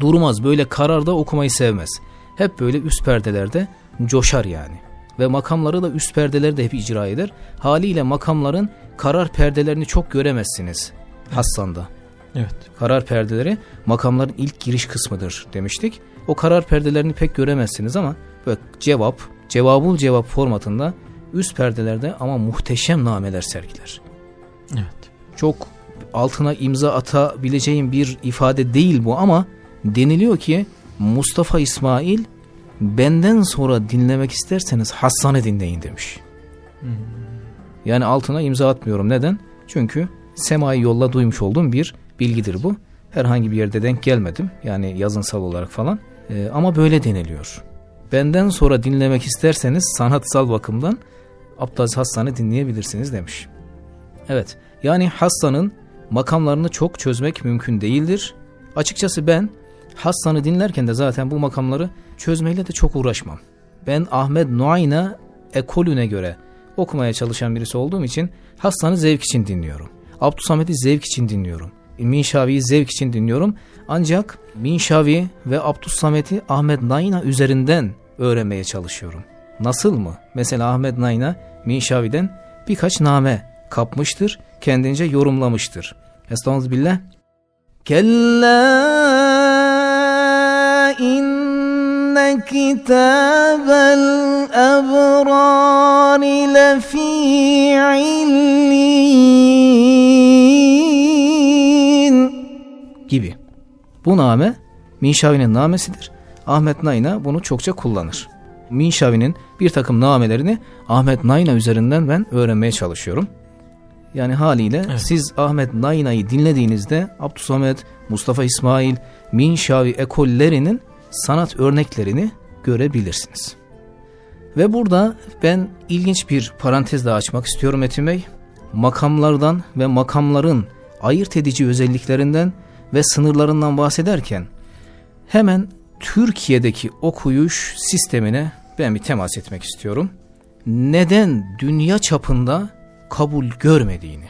Durmaz böyle kararda okumayı sevmez. Hep böyle üst perdelerde coşar yani. Ve makamları da üst perdelerde hep icra eder. Haliyle makamların karar perdelerini çok göremezsiniz Hassan'da. Evet. Karar perdeleri makamların ilk giriş kısmıdır demiştik. O karar perdelerini pek göremezsiniz ama böyle cevap, cevabul cevap formatında üst perdelerde ama muhteşem nameler sergiler. Evet. Çok altına imza atabileceğim bir ifade değil bu ama deniliyor ki Mustafa İsmail benden sonra dinlemek isterseniz Hassan'ı dinleyin demiş. Yani altına imza atmıyorum. Neden? Çünkü semai yolla duymuş olduğum bir bilgidir bu. Herhangi bir yerde denk gelmedim. Yani yazınsal olarak falan. Ee, ama böyle deniliyor. Benden sonra dinlemek isterseniz sanatsal bakımdan Abdülaziz Hassan'ı dinleyebilirsiniz demiş. Evet. Yani Hassan'ın makamlarını çok çözmek mümkün değildir. Açıkçası ben Hassan'ı dinlerken de zaten bu makamları çözmeyle de çok uğraşmam. Ben Ahmet Nuayna ekolüne göre okumaya çalışan birisi olduğum için Hassan'ı zevk için dinliyorum. Abdüsamet'i zevk için dinliyorum. Minşavi'yi zevk için dinliyorum. Ancak Minşavi ve Abdüsamet'i Ahmet Nayna üzerinden öğrenmeye çalışıyorum nasıl mı? Mesela Ahmet Nayna Minşavi'den birkaç name kapmıştır, kendince yorumlamıştır. Estağfirullah. Kella inne kitabel ebrari lefi illin gibi. Bu name Minşavi'nin namesidir. Ahmet Nayna bunu çokça kullanır. Minşavi'nin bir takım namelerini Ahmet Nayna üzerinden ben öğrenmeye çalışıyorum. Yani haliyle Evet. siz Ahmet Nayna'yı dinlediğinizde Abdüsamet, Mustafa İsmail, Minşavi ekollerinin sanat örneklerini görebilirsiniz. Ve burada ben ilginç bir parantez daha açmak istiyorum Metin Bey. Makamlardan ve makamların ayırt edici özelliklerinden ve sınırlarından bahsederken hemen Türkiye'deki okuyuş sistemine ben bir temas etmek istiyorum. Neden dünya çapında kabul görmediğini,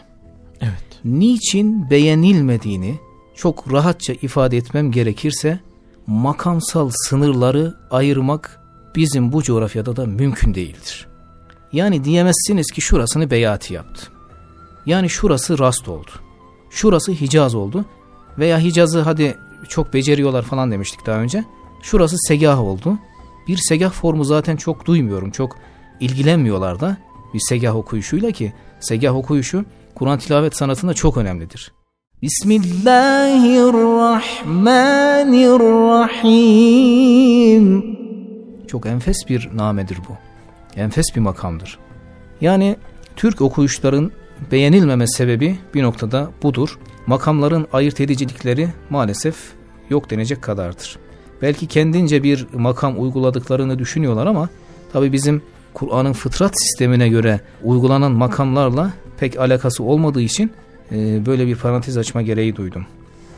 Evet. niçin beğenilmediğini çok rahatça ifade etmem gerekirse makamsal sınırları ayırmak bizim bu coğrafyada da mümkün değildir. Yani diyemezsiniz ki şurasını beyati yaptı. Yani şurası rast oldu. Şurası Hicaz oldu. Veya Hicaz'ı hadi çok beceriyorlar falan demiştik daha önce. Şurası segah oldu. Bir segah formu zaten çok duymuyorum. Çok ilgilenmiyorlar da bir segah okuyuşuyla ki segah okuyuşu Kur'an tilavet sanatında çok önemlidir. Bismillahirrahmanirrahim. Çok enfes bir namedir bu. Enfes bir makamdır. Yani Türk okuyuşların beğenilmeme sebebi bir noktada budur. Makamların ayırt edicilikleri maalesef yok denecek kadardır. Belki kendince bir makam uyguladıklarını düşünüyorlar ama tabi bizim Kur'an'ın fıtrat sistemine göre uygulanan makamlarla pek alakası olmadığı için e, böyle bir parantez açma gereği duydum.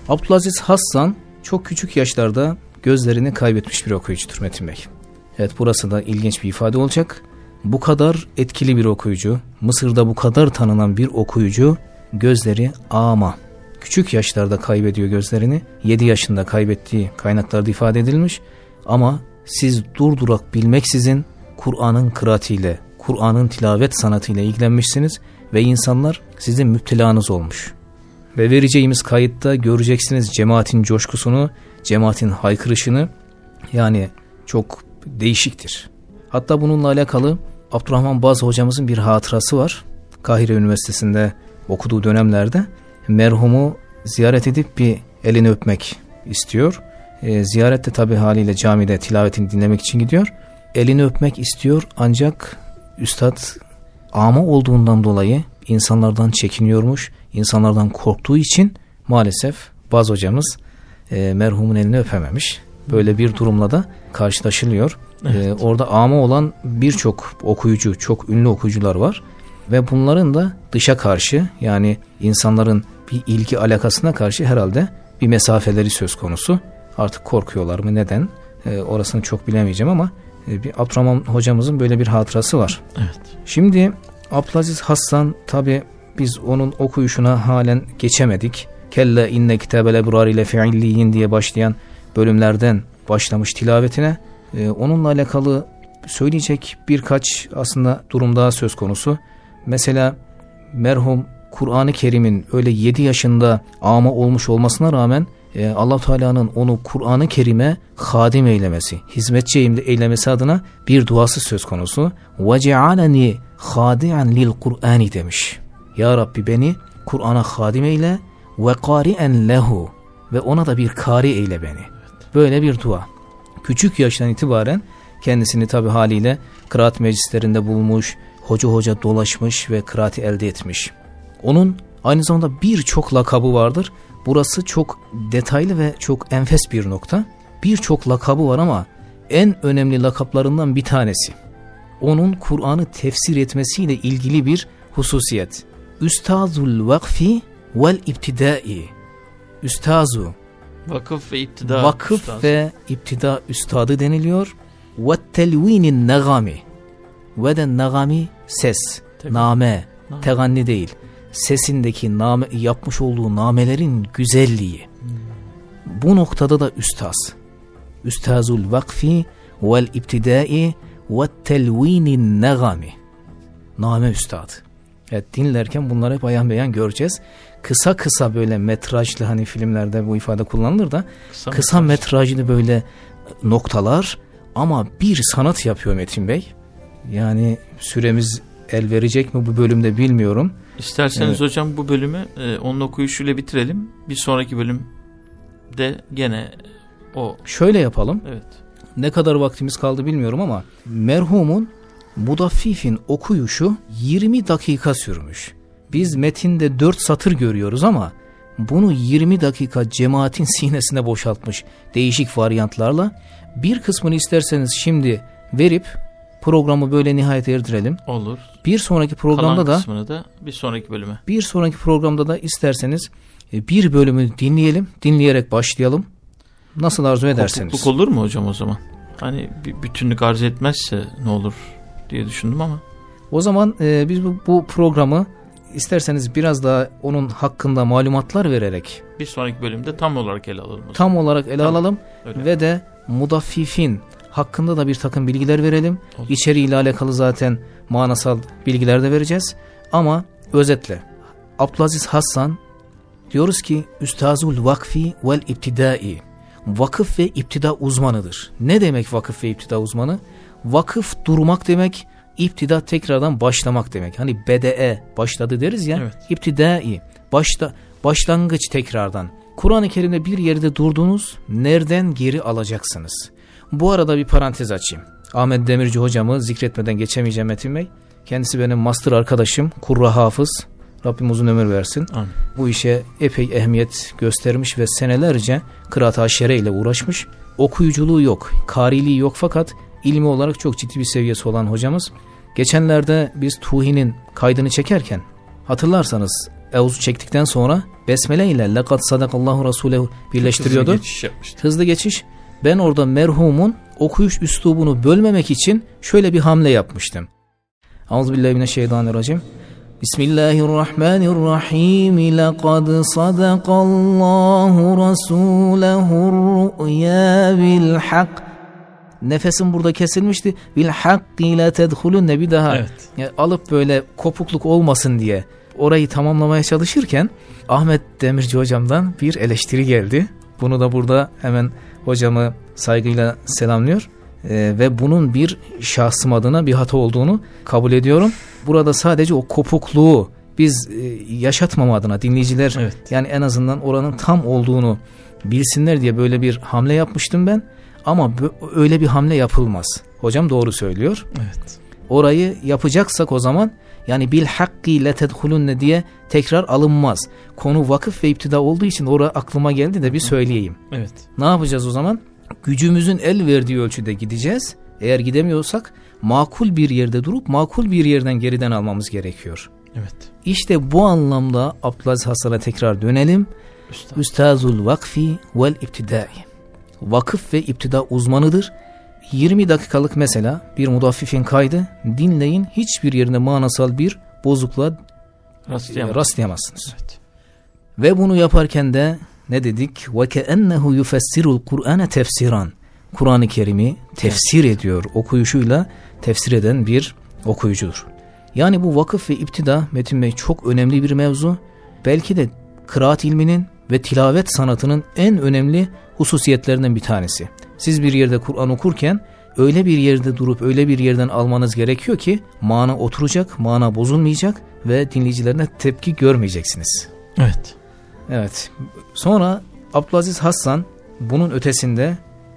Abdülaziz Hassan çok küçük yaşlarda gözlerini kaybetmiş bir okuyucudur Metin Bey. Evet burası da ilginç bir ifade olacak. Bu kadar etkili bir okuyucu, Mısır'da bu kadar tanınan bir okuyucu gözleri ama küçük yaşlarda kaybediyor gözlerini. 7 yaşında kaybettiği kaynaklarda ifade edilmiş. Ama siz durdurak bilmeksizin Kur'an'ın kıraatiyle, Kur'an'ın tilavet sanatıyla ilgilenmişsiniz ve insanlar sizin müptelanız olmuş. Ve vereceğimiz kayıtta göreceksiniz cemaatin coşkusunu, cemaatin haykırışını yani çok değişiktir. Hatta bununla alakalı Abdurrahman Bazı hocamızın bir hatırası var. Kahire Üniversitesi'nde okuduğu dönemlerde merhumu ziyaret edip bir elini öpmek istiyor. E, ziyarette tabi haliyle camide tilavetini dinlemek için gidiyor. Elini öpmek istiyor ancak üstad ama olduğundan dolayı insanlardan çekiniyormuş. insanlardan korktuğu için maalesef Baz hocamız e, merhumun elini öpememiş. Böyle bir durumla da karşılaşılıyor. E, evet. E, orada ama olan birçok okuyucu, çok ünlü okuyucular var. Ve bunların da dışa karşı yani insanların bir ilgi alakasına karşı herhalde bir mesafeleri söz konusu. Artık korkuyorlar mı neden? E, orasını çok bilemeyeceğim ama e, bir Abdurrahman hocamızın böyle bir hatırası var. Evet. Şimdi Abdülaziz Hassan tabi biz onun okuyuşuna halen geçemedik. Kelle inne kitabel ebrar ile fiilliyin diye başlayan bölümlerden başlamış tilavetine. Ee, onunla alakalı söyleyecek birkaç aslında durum daha söz konusu. Mesela merhum Kur'an-ı Kerim'in öyle 7 yaşında ama olmuş olmasına rağmen e, allah Teala'nın onu Kur'an-ı Kerim'e hadim eylemesi, hizmetçi eylemesi adına bir duası söz konusu. وَجَعَلَنِي خَادِعًا لِلْقُرْآنِ demiş. Ya Rabbi beni Kur'an'a hadim eyle ve kari'en lehu ve ona da bir kari eyle beni. Böyle bir dua. Küçük yaştan itibaren kendisini tabi haliyle kıraat meclislerinde bulmuş, hoca hoca dolaşmış ve kıraati elde etmiş. Onun aynı zamanda birçok lakabı vardır. Burası çok detaylı ve çok enfes bir nokta. Birçok lakabı var ama en önemli lakaplarından bir tanesi. Onun Kur'an'ı tefsir etmesiyle ilgili bir hususiyet. Üstazul vakfi vel iptidai. Üstazu. Vakıf ve iptida. Vakıf üstaz. ve iptida üstadı deniliyor. Ve telvinin negami. Ve de negami ses, Tabii. name, name, teganni değil sesindeki name, yapmış olduğu namelerin güzelliği. Bu noktada da üstaz. Üstazul vakfi vel iptidai ve telvinin negami. Name üstadı. Evet dinlerken bunları hep ayan beyan göreceğiz. Kısa kısa böyle metrajlı hani filmlerde bu ifade kullanılır da kısa, kısa metrajlı böyle noktalar ama bir sanat yapıyor Metin Bey. Yani süremiz el verecek mi bu bölümde bilmiyorum. İsterseniz evet. hocam bu bölümü e, onun okuyuşuyla bitirelim. Bir sonraki bölümde gene o. Şöyle yapalım. Evet. Ne kadar vaktimiz kaldı bilmiyorum ama merhumun Mudaffif'in okuyuşu 20 dakika sürmüş. Biz metinde 4 satır görüyoruz ama bunu 20 dakika cemaatin sinesine boşaltmış değişik varyantlarla. Bir kısmını isterseniz şimdi verip programı böyle nihayet erdirelim. Olur. Bir sonraki programda Kalan da kısmını da bir sonraki bölüme. Bir sonraki programda da isterseniz e, bir bölümü dinleyelim. Dinleyerek başlayalım. Nasıl arzu ederseniz. Kopukluk olur mu hocam o zaman? Hani bir bütünlük arz etmezse ne olur diye düşündüm ama. O zaman e, biz bu, bu programı isterseniz biraz daha onun hakkında malumatlar vererek bir sonraki bölümde tam olarak ele alalım. Tam olarak ele tamam. alalım Öyle. ve de mudaffifin hakkında da bir takım bilgiler verelim. Olur. İçeriğiyle alakalı zaten manasal bilgiler de vereceğiz. Ama özetle Abdülaziz Hassan diyoruz ki Üstazul Vakfi vel İptidai vakıf ve iptida uzmanıdır. Ne demek vakıf ve iptida uzmanı? Vakıf durmak demek, iptida tekrardan başlamak demek. Hani BDE başladı deriz ya. Evet. İptidai başta başlangıç tekrardan. Kur'an-ı Kerim'de bir yerde durdunuz, nereden geri alacaksınız? Bu arada bir parantez açayım. Ahmet Demirci hocamı zikretmeden geçemeyeceğim Metin Bey. Kendisi benim master arkadaşım, kurra hafız. Rabbim uzun ömür versin. Amin. Bu işe epey ehemmiyet göstermiş ve senelerce kıraat aşere ile uğraşmış. Okuyuculuğu yok, kariliği yok fakat ilmi olarak çok ciddi bir seviyesi olan hocamız. Geçenlerde biz Tuhi'nin kaydını çekerken hatırlarsanız Eûz'u çektikten sonra Besmele ile lekad sadakallahu rasulehu birleştiriyordu. Hızlı geçiş yapmıştı. Hızlı geçiş. Ben orada merhumun okuyuş üslubunu bölmemek için şöyle bir hamle yapmıştım. Euzubillahimineşşeytanirracim. Bismillahirrahmanirrahim. Lekad sadakallahu rasulehu ru'ya bil hak. Nefesim burada kesilmişti. Bil hakki ile tedhulunne bir daha Evet. ya alıp böyle kopukluk olmasın diye orayı tamamlamaya çalışırken Ahmet Demirci hocamdan bir eleştiri geldi. Bunu da burada hemen hocamı saygıyla selamlıyor. Ee, ve bunun bir şahsım adına bir hata olduğunu kabul ediyorum. Burada sadece o kopukluğu biz e, yaşatmama adına dinleyiciler Evet. yani en azından oranın tam olduğunu bilsinler diye böyle bir hamle yapmıştım ben. Ama öyle bir hamle yapılmaz. Hocam doğru söylüyor Evet. orayı yapacaksak o zaman yani bil hakki le tedhulunne diye tekrar alınmaz. Konu vakıf ve iptida olduğu için oraya aklıma geldi de bir söyleyeyim. Evet. Ne yapacağız o zaman? Gücümüzün el verdiği ölçüde gideceğiz. Eğer gidemiyorsak makul bir yerde durup makul bir yerden geriden almamız gerekiyor. Evet. İşte bu anlamda Abdülaziz Hasan'a tekrar dönelim. Üstad. Üstazul vakfi vel iptidai. Vakıf ve iptida uzmanıdır. 20 dakikalık mesela bir mudaffifin kaydı dinleyin hiçbir yerinde manasal bir bozukluğa Rastlayamam. rastlayamazsınız. Evet. Ve bunu yaparken de ne dedik? Keennehu yufessirul Kur'ane tefsiran. Kur'an-ı Kerim'i tefsir ediyor. Okuyuşuyla tefsir eden bir okuyucudur. Yani bu vakıf ve iptida Metin Bey çok önemli bir mevzu. Belki de kıraat ilminin ve tilavet sanatının en önemli hususiyetlerinden bir tanesi. Siz bir yerde Kur'an okurken öyle bir yerde durup öyle bir yerden almanız gerekiyor ki mana oturacak, mana bozulmayacak ve dinleyicilerine tepki görmeyeceksiniz. Evet. Evet. Sonra Abdülaziz Hassan bunun ötesinde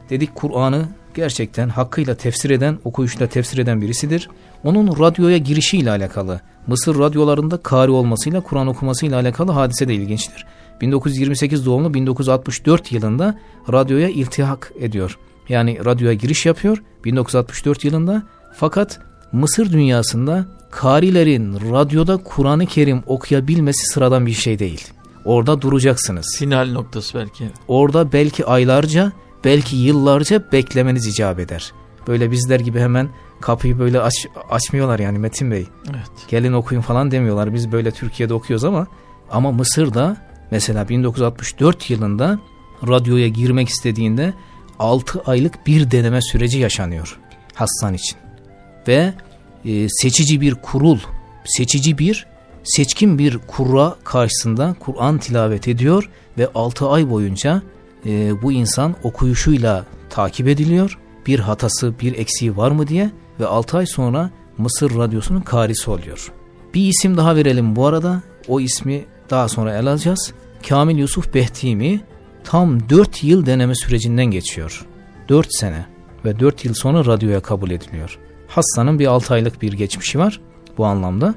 dedik Kur'an'ı gerçekten hakkıyla tefsir eden, okuyuşla tefsir eden birisidir. Onun radyoya girişiyle alakalı, Mısır radyolarında kari olmasıyla, Kur'an okumasıyla alakalı hadise de ilginçtir. 1928 doğumlu 1964 yılında radyoya iltihak ediyor. Yani radyoya giriş yapıyor 1964 yılında. Fakat Mısır dünyasında karilerin radyoda Kur'an-ı Kerim okuyabilmesi sıradan bir şey değil. Orada duracaksınız. Final noktası belki. Orada belki aylarca, belki yıllarca beklemeniz icap eder. Böyle bizler gibi hemen kapıyı böyle aç, açmıyorlar yani Metin Bey. Evet. Gelin okuyun falan demiyorlar. Biz böyle Türkiye'de okuyoruz ama ama Mısır'da mesela 1964 yılında radyoya girmek istediğinde 6 aylık bir deneme süreci yaşanıyor Hassan için. Ve e, seçici bir kurul, seçici bir seçkin bir kurra karşısında Kur'an tilavet ediyor ve 6 ay boyunca e, bu insan okuyuşuyla takip ediliyor. Bir hatası, bir eksiği var mı diye ve 6 ay sonra Mısır Radyosu'nun karisi oluyor. Bir isim daha verelim bu arada. O ismi daha sonra ele alacağız. Kamil Yusuf Behtimi tam 4 yıl deneme sürecinden geçiyor. 4 sene ve 4 yıl sonra radyoya kabul ediliyor. Hassan'ın bir 6 aylık bir geçmişi var bu anlamda.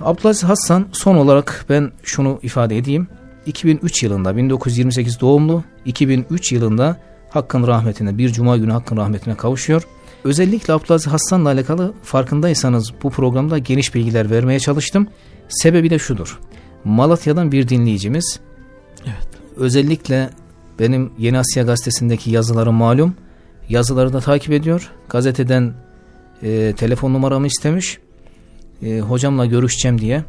Abdülaziz Hassan son olarak ben şunu ifade edeyim. 2003 yılında 1928 doğumlu 2003 yılında Hakk'ın rahmetine bir cuma günü Hakk'ın rahmetine kavuşuyor. Özellikle Abdülaziz Hassan'la alakalı farkındaysanız bu programda geniş bilgiler vermeye çalıştım. Sebebi de şudur. Malatya'dan bir dinleyicimiz Evet. özellikle benim Yeni Asya gazetesindeki yazıları malum. Yazıları da takip ediyor. Gazeteden e, telefon numaramı istemiş. E, hocamla görüşeceğim diye.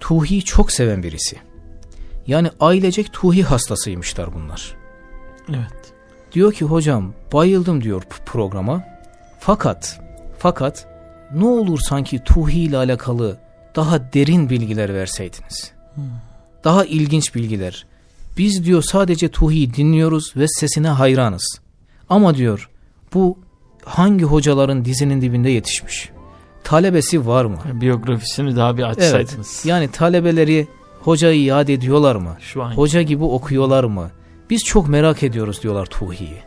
Tuhi çok seven birisi. Yani ailecek Tuhi hastasıymışlar bunlar. Evet. Diyor ki hocam bayıldım diyor programa. Fakat fakat ne olur sanki Tuhi ile alakalı daha derin bilgiler verseydiniz. Daha ilginç bilgiler. Biz diyor sadece Tuhi'yi dinliyoruz ve sesine hayranız. Ama diyor bu hangi hocaların dizinin dibinde yetişmiş? Talebesi var mı? Biyografisini daha bir Evet. açsaydınız. Yani talebeleri hocayı yad ediyorlar mı? Şu an Hoca gibi okuyorlar mı? Biz çok merak ediyoruz diyorlar Tuhi'yi.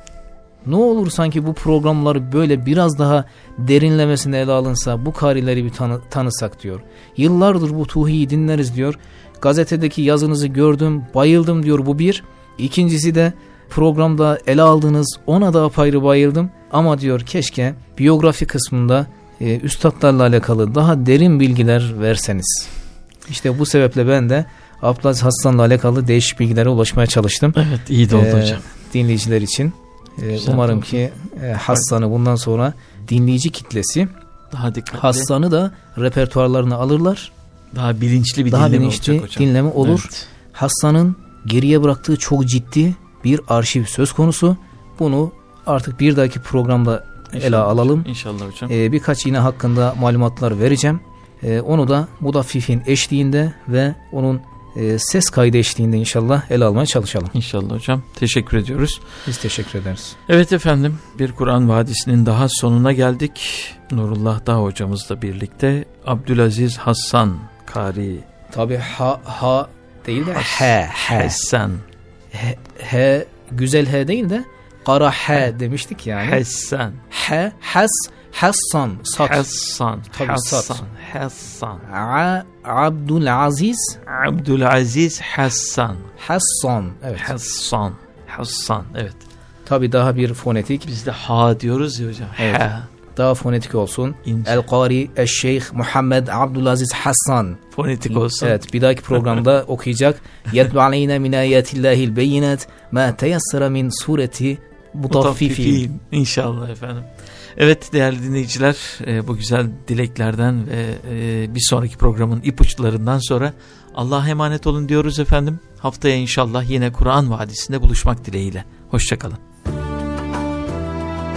Ne olur sanki bu programları böyle biraz daha derinlemesine ele alınsa bu karileri bir tanı- tanısak diyor. Yıllardır bu Tuhi'yi dinleriz diyor. Gazetedeki yazınızı gördüm, bayıldım diyor bu bir. İkincisi de programda ele aldığınız ona da apayrı bayıldım. Ama diyor keşke biyografi kısmında e, üstadlarla alakalı daha derin bilgiler verseniz. İşte bu sebeple ben de Abdülaziz Hasan'la alakalı değişik bilgilere ulaşmaya çalıştım. Evet iyi de oldu Ee, hocam. Dinleyiciler için. Ee, Güzel umarım oldu. ki e, Hassan'ı bundan sonra dinleyici kitlesi Daha dikkatli, Hassan'ı da repertuarlarına alırlar. Daha bilinçli bir daha dinleme bilinçli olacak hocam. dinleme olur. Evet. Hassan'ın geriye bıraktığı çok ciddi bir arşiv söz konusu. Bunu artık bir dahaki programda ele İnşallah alalım. hocam, İnşallah hocam. Ee, birkaç yine hakkında malumatlar vereceğim. Ee, onu da Mudaffif'in eşliğinde ve onun e, ses kaydı eşliğinde inşallah ele almaya çalışalım. İnşallah hocam. Teşekkür ediyoruz. Biz teşekkür ederiz. Evet efendim bir Kur'an Vadisi'nin daha sonuna geldik. Nurullah Dağ hocamızla birlikte Abdülaziz Hassan Kari Tabi ha ha değil de he he Hassan he, he güzel he değil de kara he demiştik yani. Hassan He has Hassan sat. Hassan Tabii, sat. Hassan A, Abdülaziz Abdülaziz Hassan Hassan. Evet. Hassan Hassan evet. Tabi daha bir fonetik. Biz de ha diyoruz ya hocam. Evet. Ha. Daha fonetik olsun. İnce. El Kari El Şeyh Muhammed Abdülaziz Hassan. Fonetik olsun. Evet bir dahaki programda okuyacak. Yetbu aleyna min ayetillahil beyinat ma teyassara min sureti mutaffifin. Mutaffifin. İnşallah efendim. Evet değerli dinleyiciler e, bu güzel dileklerden ve e, bir sonraki programın ipuçlarından sonra Allah'a emanet olun diyoruz efendim. Haftaya inşallah yine Kur'an Vadisi'nde buluşmak dileğiyle. Hoşçakalın.